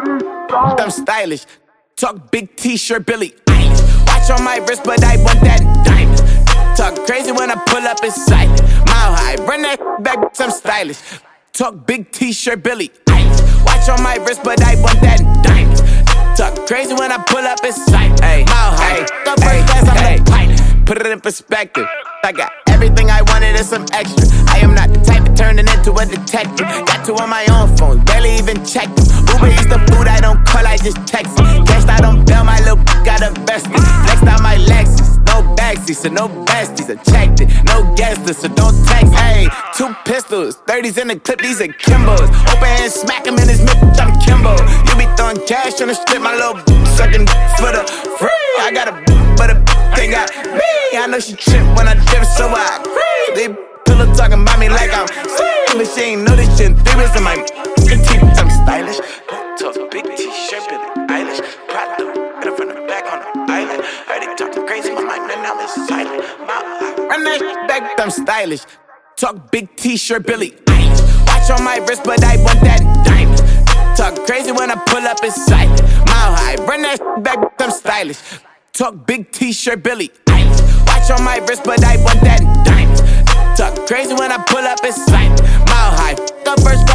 I'm stylish. Talk big t-shirt, Billie Eilish. Watch on my wrist, but I want that diamond. Talk crazy when I pull up in silent. Mile high, run that back, I'm stylish. Talk big t-shirt, Billie Eilish. Watch on my wrist, but I want that diamond. Talk crazy when I pull up in silent. Mile high, the first class, I'm the pilot. Put it in perspective. I got everything I wanted and some extra. I am not the type of turning into a detective. Got two on my own phone, barely even them. Uber eats the food I don't call, I just text. Cashed out on bail, my little got a vested. Flexed out my Lexus, no backseat, so no besties. I checked it, no guest list, so don't text. Hey, two pistols, 30s in the clip, these are Kimbos. Open hand, smack him in his mid, I'm Kimbo. You be throwing cash on the strip, my little sucking for the free. I got a but a thing got me. I know she trip when I dip, so I but she ain't know this shit. Three in my teeth, I'm stylish. Tough big t-shirt, Billie Eilish. Prada, better from the back on the island. Heard they talking crazy, my mind and now it's silent. My, run that back, I'm stylish. Talk big t-shirt, Billie Eilish. Watch on my wrist, but I want that diamond. Talk crazy when I pull up in sight. Mile high, run that back, I'm stylish. Talk big t-shirt, Billie Eilish. Watch on my wrist, but I want that diamond. Talk crazy when I pull up in sight. High, the first